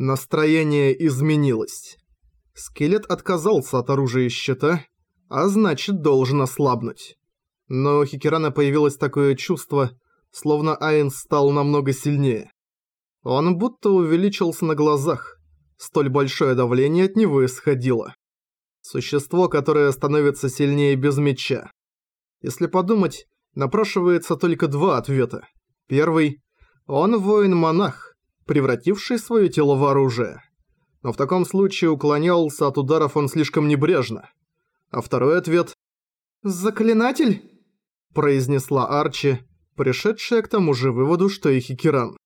Настроение изменилось. Скелет отказался от оружия щита, а значит должен ослабнуть. Но у Хикерана появилось такое чувство, словно Айн стал намного сильнее. Он будто увеличился на глазах. Столь большое давление от него исходило. Существо, которое становится сильнее без меча. Если подумать, напрашивается только два ответа. Первый – он воин-монах, превративший свое тело в оружие. Но в таком случае уклонялся от ударов он слишком небрежно. А второй ответ – «Заклинатель?» – произнесла Арчи, пришедшая к тому же выводу, что и Хикеран.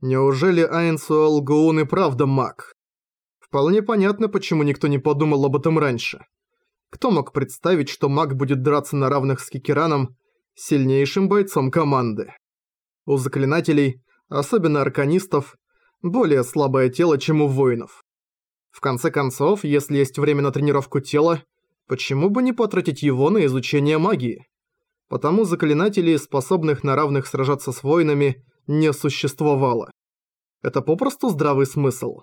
Неужели Айнсуэл Гуун и правда маг? Вполне понятно, почему никто не подумал об этом раньше. Кто мог представить, что маг будет драться на равных с Кикераном, сильнейшим бойцом команды? У заклинателей, особенно арканистов, более слабое тело, чем у воинов. В конце концов, если есть время на тренировку тела, почему бы не потратить его на изучение магии? Потому заклинателей, способных на равных сражаться с воинами, не существовало. Это попросту здравый смысл.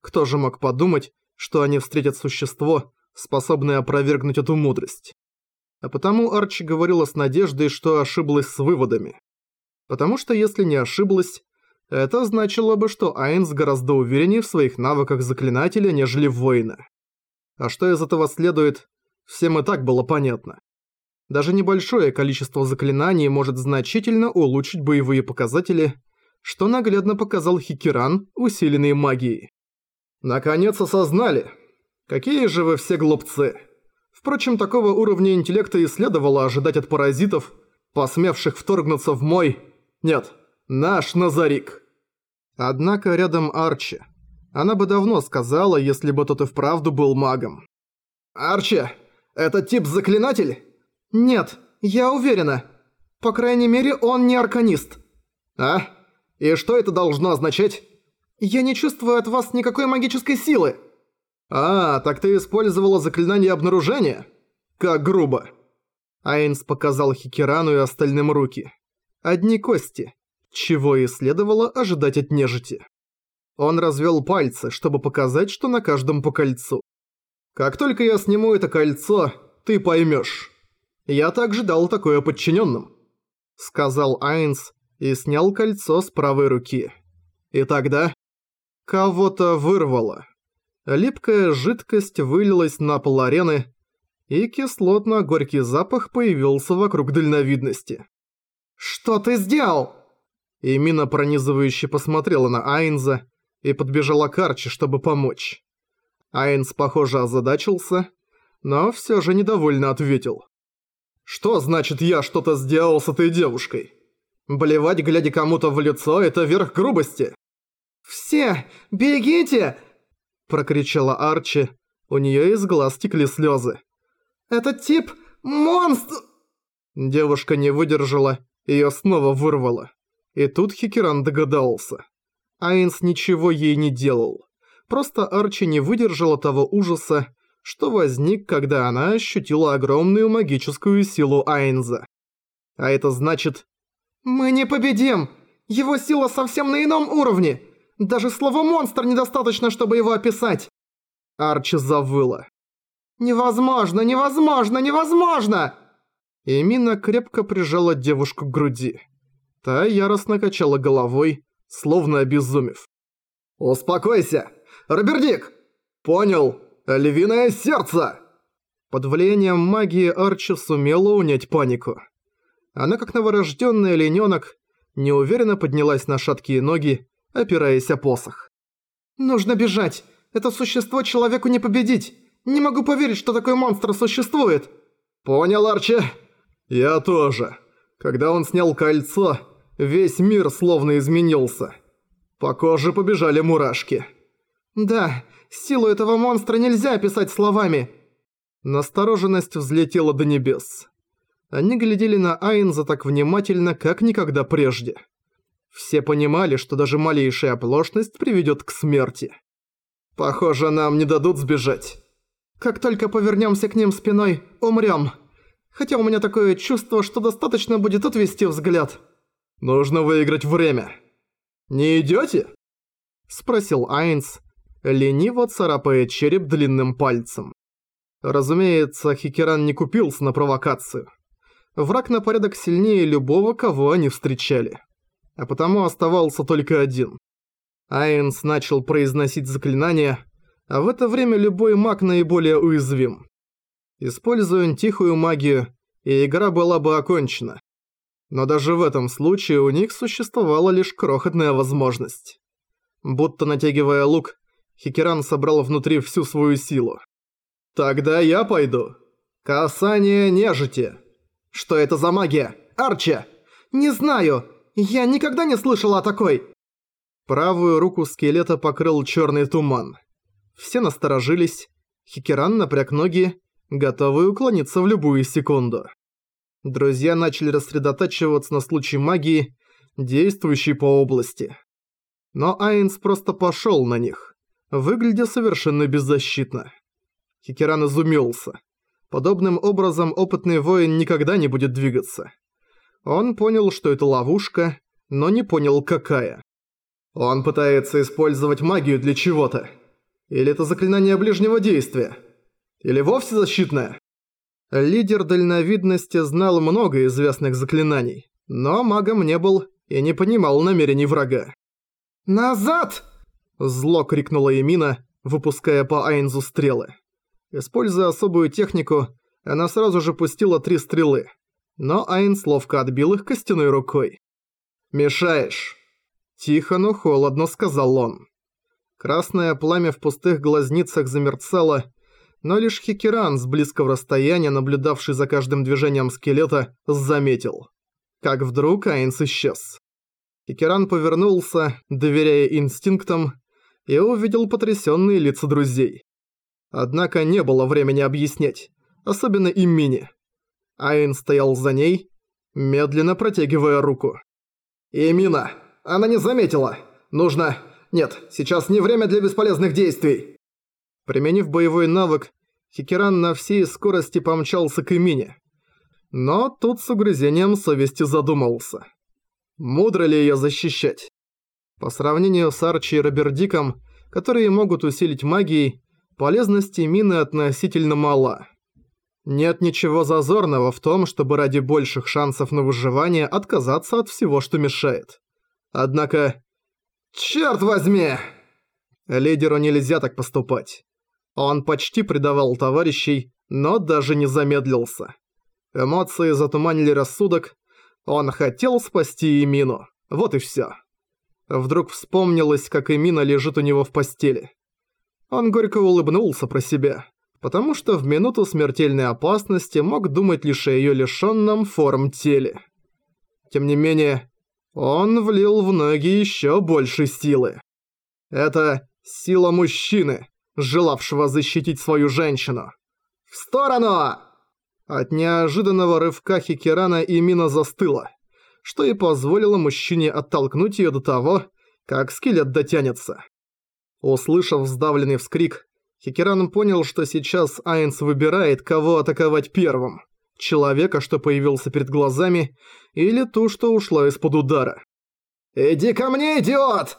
Кто же мог подумать, что они встретят существо, способное опровергнуть эту мудрость? А потому Арчи говорила с надеждой, что ошиблась с выводами. Потому что если не ошиблась, это значило бы, что Айнс гораздо увереннее в своих навыках заклинателя, нежели воина. А что из этого следует, всем и так было понятно. Даже небольшое количество заклинаний может значительно улучшить боевые показатели, что наглядно показал Хикеран, усиленный магией. Наконец осознали. Какие же вы все глупцы. Впрочем, такого уровня интеллекта и следовало ожидать от паразитов, посмевших вторгнуться в мой... Нет, наш Назарик. Однако рядом Арчи. Она бы давно сказала, если бы тот и вправду был магом. «Арчи, этот тип заклинатель?» «Нет, я уверена. По крайней мере, он не арканист». «А? И что это должно означать?» «Я не чувствую от вас никакой магической силы». «А, так ты использовала заклинание обнаружения? Как грубо». Айнс показал Хикерану и остальным руки. Одни кости, чего и следовало ожидать от нежити. Он развел пальцы, чтобы показать, что на каждом по кольцу. «Как только я сниму это кольцо, ты поймешь. Я также дал такое подчиненным», — сказал Айнс и снял кольцо с правой руки. И тогда кого-то вырвало. Липкая жидкость вылилась на пол арены, и кислотно-горький запах появился вокруг дальновидности. «Что ты сделал?» И Мина пронизывающе посмотрела на Айнза и подбежала к Арчи, чтобы помочь. Айнз, похоже, озадачился, но все же недовольно ответил. «Что значит я что-то сделал с этой девушкой? Блевать, глядя кому-то в лицо, это верх грубости!» «Все, бегите!» – прокричала Арчи. У нее из глаз текли слезы. «Этот тип – монстр!» Девушка не выдержала, ее снова вырвало. И тут Хикеран догадался. Айнс ничего ей не делал. Просто Арчи не выдержала того ужаса, что возник, когда она ощутила огромную магическую силу Айнза. А это значит... «Мы не победим! Его сила совсем на ином уровне! Даже слово «монстр» недостаточно, чтобы его описать!» Арчи завыла. «Невозможно! Невозможно! Невозможно!» И Мина крепко прижала девушку к груди. Та яростно качала головой, словно обезумев. «Успокойся! Робердик! Понял! Львиное сердце!» Под влиянием магии Арчи сумела унять панику. Она, как новорожденный оленёнок, неуверенно поднялась на шаткие ноги, опираясь о посох. «Нужно бежать! Это существо человеку не победить! Не могу поверить, что такой монстр существует!» «Понял, Арчи!» «Я тоже. Когда он снял кольцо, Весь мир словно изменился. По коже побежали мурашки. «Да, силу этого монстра нельзя описать словами!» Настороженность взлетела до небес. Они глядели на Айнза так внимательно, как никогда прежде. Все понимали, что даже малейшая оплошность приведет к смерти. «Похоже, нам не дадут сбежать. Как только повернемся к ним спиной, умрем. Хотя у меня такое чувство, что достаточно будет отвести взгляд». Нужно выиграть время. Не идёте? – спросил Айнс, лениво царапая череп длинным пальцем. Разумеется, Хикеран не купился на провокацию. Враг на порядок сильнее любого, кого они встречали. А потому оставался только один. Айнс начал произносить заклинания, а в это время любой маг наиболее уязвим. Используя тихую магию, и игра была бы окончена. Но даже в этом случае у них существовала лишь крохотная возможность. Будто натягивая лук, Хикеран собрал внутри всю свою силу. «Тогда я пойду. Касание нежити. Что это за магия? Арчи!» «Не знаю. Я никогда не слышала о такой!» Правую руку скелета покрыл черный туман. Все насторожились. Хикеран напряг ноги, готовый уклониться в любую секунду. Друзья начали рассредотачиваться на случай магии, действующей по области. Но Айнс просто пошел на них, выглядя совершенно беззащитно. Хикеран изумился. Подобным образом опытный воин никогда не будет двигаться. Он понял, что это ловушка, но не понял, какая. Он пытается использовать магию для чего-то. Или это заклинание ближнего действия? Или вовсе защитное? Лидер дальновидности знал много известных заклинаний, но магом не был и не понимал намерений врага. «Назад!» – зло крикнула Эмина, выпуская по Айнзу стрелы. Используя особую технику, она сразу же пустила три стрелы, но Айнс ловко отбил их костяной рукой. «Мешаешь!» Тихо, но холодно сказал он. Красное пламя в пустых глазницах замерцало, но лишь Хикеран с близкого расстояния, наблюдавший за каждым движением скелета, заметил. Как вдруг Айнс исчез. Хикеран повернулся, доверяя инстинктам, и увидел потрясенные лица друзей. Однако не было времени объяснять, особенно Иммини. Айн стоял за ней, медленно протягивая руку. «Имина, она не заметила! Нужно... Нет, сейчас не время для бесполезных действий!» Применив боевой навык, Хикеран на всей скорости помчался к Имине. Но тут с угрызением совести задумался. Мудро ли ее защищать? По сравнению с Арчи и Робердиком, которые могут усилить магией, полезности мины относительно мала. Нет ничего зазорного в том, чтобы ради больших шансов на выживание отказаться от всего, что мешает. Однако... «Чёрт возьми!» Лидеру нельзя так поступать. Он почти предавал товарищей, но даже не замедлился. Эмоции затуманили рассудок. Он хотел спасти Эмину. Вот и всё. Вдруг вспомнилось, как Эмина лежит у него в постели. Он горько улыбнулся про себя, потому что в минуту смертельной опасности мог думать лишь о её лишённом форм теле. Тем не менее, он влил в ноги ещё больше силы. Это сила мужчины, желавшего защитить свою женщину. «В сторону!» От неожиданного рывка Хикерана Имина застыла, что и позволило мужчине оттолкнуть её до того, как скелет дотянется. Услышав сдавленный вскрик, Хикеран понял, что сейчас Айнс выбирает, кого атаковать первым. Человека, что появился перед глазами, или ту, что ушла из-под удара. «Иди ко мне, идиот!»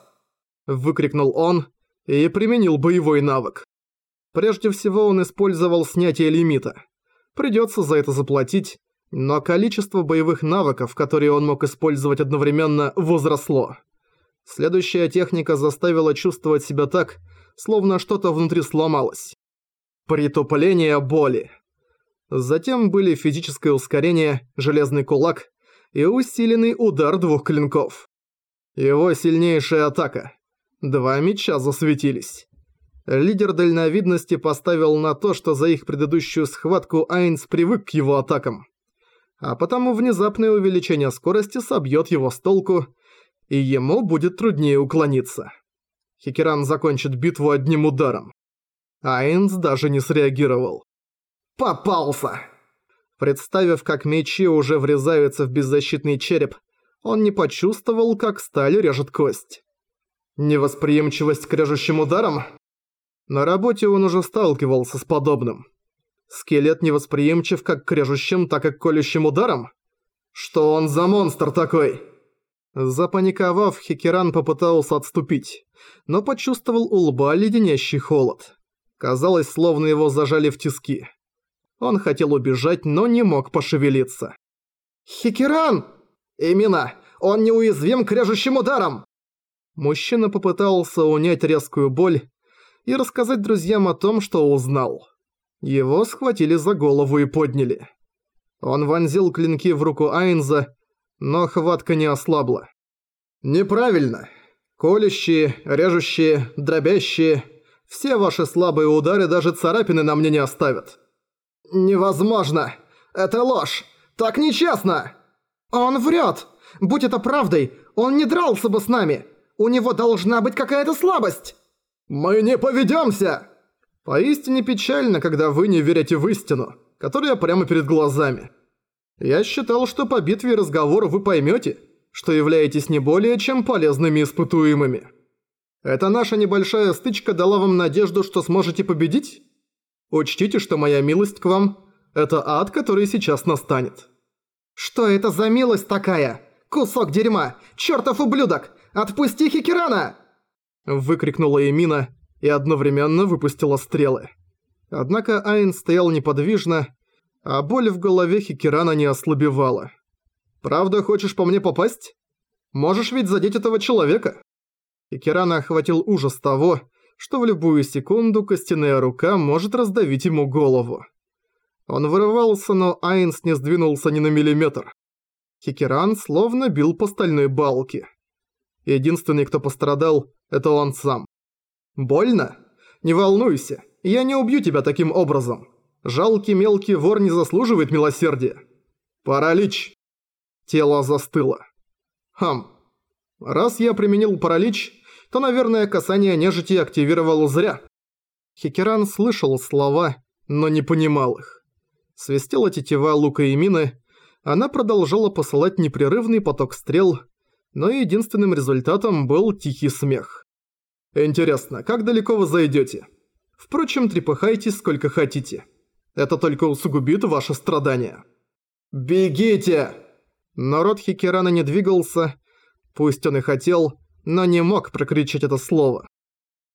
Выкрикнул он и применил боевой навык. Прежде всего он использовал снятие лимита. Придется за это заплатить, но количество боевых навыков, которые он мог использовать одновременно, возросло. Следующая техника заставила чувствовать себя так, словно что-то внутри сломалось. Притупление боли. Затем были физическое ускорение, железный кулак и усиленный удар двух клинков. Его сильнейшая атака. Два меча засветились. Лидер дальновидности поставил на то, что за их предыдущую схватку Айнс привык к его атакам. А потому внезапное увеличение скорости собьет его с толку и ему будет труднее уклониться. Хикеран закончит битву одним ударом. Айнс даже не среагировал. «Попался!» Представив, как мечи уже врезаются в беззащитный череп, он не почувствовал, как сталь режет кость. Невосприимчивость к режущим ударам? На работе он уже сталкивался с подобным. Скелет невосприимчив как к режущим, так и к колющим ударам? Что он за монстр такой? Запаниковав, Хикеран попытался отступить, но почувствовал у лба леденящий холод. Казалось, словно его зажали в тиски. Он хотел убежать, но не мог пошевелиться. «Хикеран!» «Именно! Он неуязвим к режущим ударам!» Мужчина попытался унять резкую боль и рассказать друзьям о том, что узнал. Его схватили за голову и подняли. Он вонзил клинки в руку Айнза, но хватка не ослабла. «Неправильно. Колющие, режущие, дробящие. Все ваши слабые удары даже царапины на мне не оставят». «Невозможно! Это ложь! Так нечестно!» «Он врет! Будь это правдой, он не дрался бы с нами! У него должна быть какая-то слабость!» «Мы не поведёмся!» Поистине печально, когда вы не верите в истину, которая прямо перед глазами. Я считал, что по битве и разговору вы поймете, что являетесь не более чем полезными испытуемыми. Эта наша небольшая стычка дала вам надежду, что сможете победить? Учтите, что моя милость к вам – это ад, который сейчас настанет. Что это за милость такая? Кусок дерьма! Чёртов ублюдок! Отпусти Хикерана! Выкрикнула Эмина и одновременно выпустила стрелы. Однако Айн стоял неподвижно, а боль в голове Хикерана не ослабевала. «Правда хочешь по мне попасть? Можешь ведь задеть этого человека?» Хикерана охватил ужас того, что в любую секунду костяная рука может раздавить ему голову. Он вырывался, но Айнс не сдвинулся ни на миллиметр. Хикеран словно бил по стальной балке. Единственный, кто пострадал, это он сам. «Больно? Не волнуйся, я не убью тебя таким образом. Жалкий мелкий вор не заслуживает милосердия. Паралич. Тело застыло. Хм. Раз я применил паралич, то, наверное, касание нежити активировал зря. Хикеран слышал слова, но не понимал их. Свистела тетива лука и мины, она продолжала посылать непрерывный поток стрел, но единственным результатом был тихий смех. «Интересно, как далеко вы зайдете? Впрочем, трепыхайтесь сколько хотите». Это только усугубит ваши страдания. «Бегите!» Народ Хикерана не двигался, пусть он и хотел, но не мог прокричать это слово.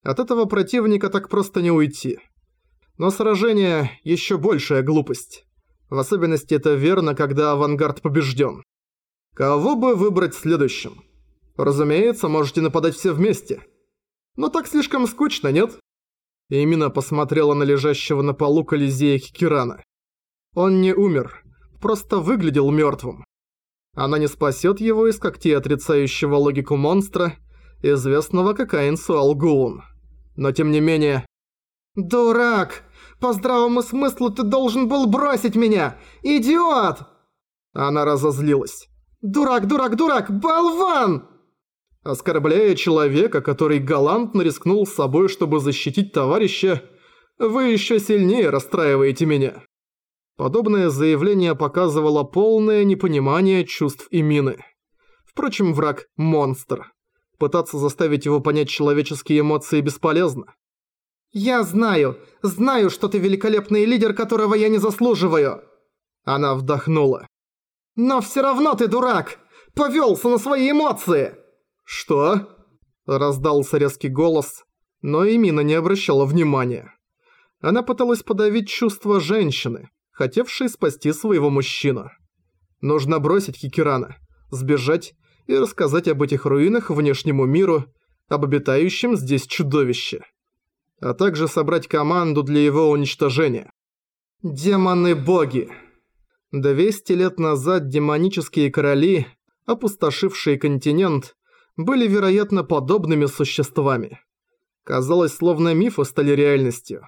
От этого противника так просто не уйти. Но сражение – еще большая глупость. В особенности это верно, когда авангард побежден. Кого бы выбрать следующим? Разумеется, можете нападать все вместе. Но так слишком скучно, нет? Именно посмотрела на лежащего на полу Колизея Кикирана. Он не умер, просто выглядел мертвым. Она не спасет его из когтей отрицающего логику монстра, известного как Айнсуал Гуун. Но тем не менее... «Дурак! По здравому смыслу ты должен был бросить меня! Идиот!» Она разозлилась. «Дурак, дурак, дурак! Болван!» Оскорбляя человека, который галантно рискнул с собой, чтобы защитить товарища, вы еще сильнее расстраиваете меня. Подобное заявление показывало полное непонимание чувств и мины. Впрочем, враг – монстр. Пытаться заставить его понять человеческие эмоции бесполезно. «Я знаю, знаю, что ты великолепный лидер, которого я не заслуживаю!» Она вдохнула. «Но все равно ты дурак! Повелся на свои эмоции!» «Что?» – раздался резкий голос, но и не обращала внимания. Она пыталась подавить чувства женщины, хотевшей спасти своего мужчину. Нужно бросить Кикирана, сбежать и рассказать об этих руинах внешнему миру, об обитающем здесь чудовище. А также собрать команду для его уничтожения. Демоны-боги! 200 лет назад демонические короли, опустошившие континент, были, вероятно, подобными существами. Казалось, словно мифы стали реальностью.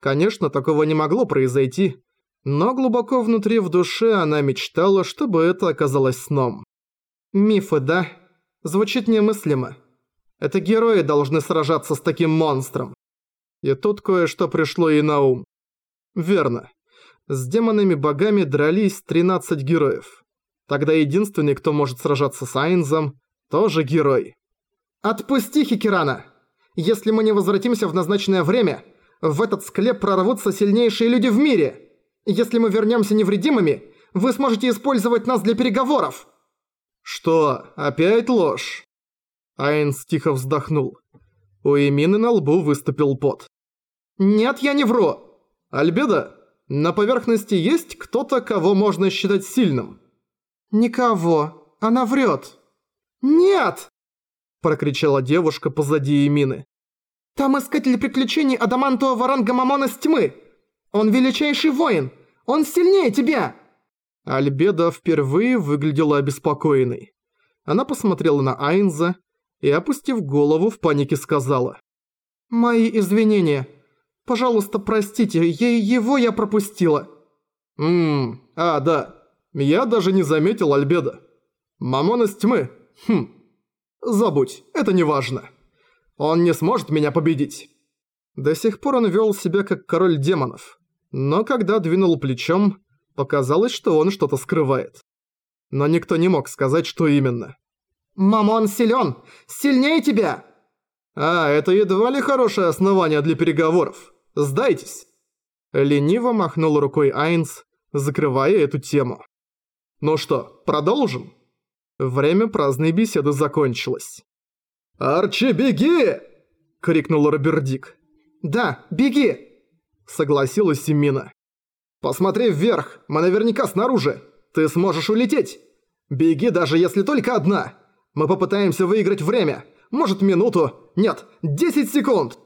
Конечно, такого не могло произойти, но глубоко внутри в душе она мечтала, чтобы это оказалось сном. Мифы, да? Звучит немыслимо. Это герои должны сражаться с таким монстром. И тут кое-что пришло ей на ум. Верно. С демонами-богами дрались 13 героев. Тогда единственный, кто может сражаться с Айнзом, тоже герой. «Отпусти Хикерана! Если мы не возвратимся в назначенное время, в этот склеп прорвутся сильнейшие люди в мире! Если мы вернемся невредимыми, вы сможете использовать нас для переговоров!» «Что, опять ложь?» Айнс тихо вздохнул. У Эмины на лбу выступил пот. «Нет, я не вру! Альбеда, на поверхности есть кто-то, кого можно считать сильным?» «Никого. Она врет». «Нет!» – прокричала девушка позади Эмины. «Там искатель приключений адамантового ранга Мамона с тьмы! Он величайший воин! Он сильнее тебя!» Альбеда впервые выглядела обеспокоенной. Она посмотрела на Айнза и, опустив голову, в панике сказала. «Мои извинения. Пожалуйста, простите, ей его я пропустила». «Ммм, а, да. Я даже не заметил Альбеда. Мамон из тьмы. Хм. Забудь, это не важно. Он не сможет меня победить». До сих пор он вел себя как король демонов. Но когда двинул плечом, Показалось, что он что-то скрывает. Но никто не мог сказать, что именно. «Мамон силен! Сильнее тебя!» «А, это едва ли хорошее основание для переговоров. Сдайтесь!» Лениво махнул рукой Айнс, закрывая эту тему. «Ну что, продолжим?» Время праздной беседы закончилось. «Арчи, беги!» — крикнул Робердик. «Да, беги!» — согласилась Семина. Посмотри вверх, мы наверняка снаружи. Ты сможешь улететь. Беги, даже если только одна. Мы попытаемся выиграть время. Может, минуту. Нет, 10 секунд.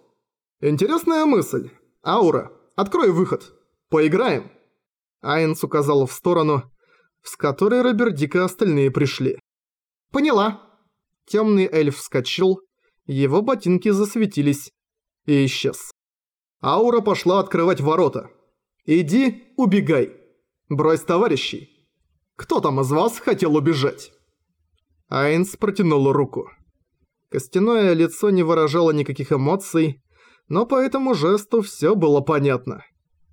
Интересная мысль. Аура, открой выход. Поиграем. Айнс указал в сторону, с которой Робердик и остальные пришли. Поняла. Темный эльф вскочил, его ботинки засветились и исчез. Аура пошла открывать ворота. Иди, убегай. Брось товарищей. Кто там из вас хотел убежать?» Айнс протянул руку. Костяное лицо не выражало никаких эмоций, но по этому жесту всё было понятно.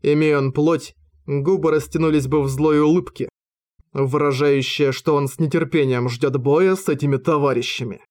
Имея он плоть, губы растянулись бы в злой улыбке, выражающая, что он с нетерпением ждёт боя с этими товарищами.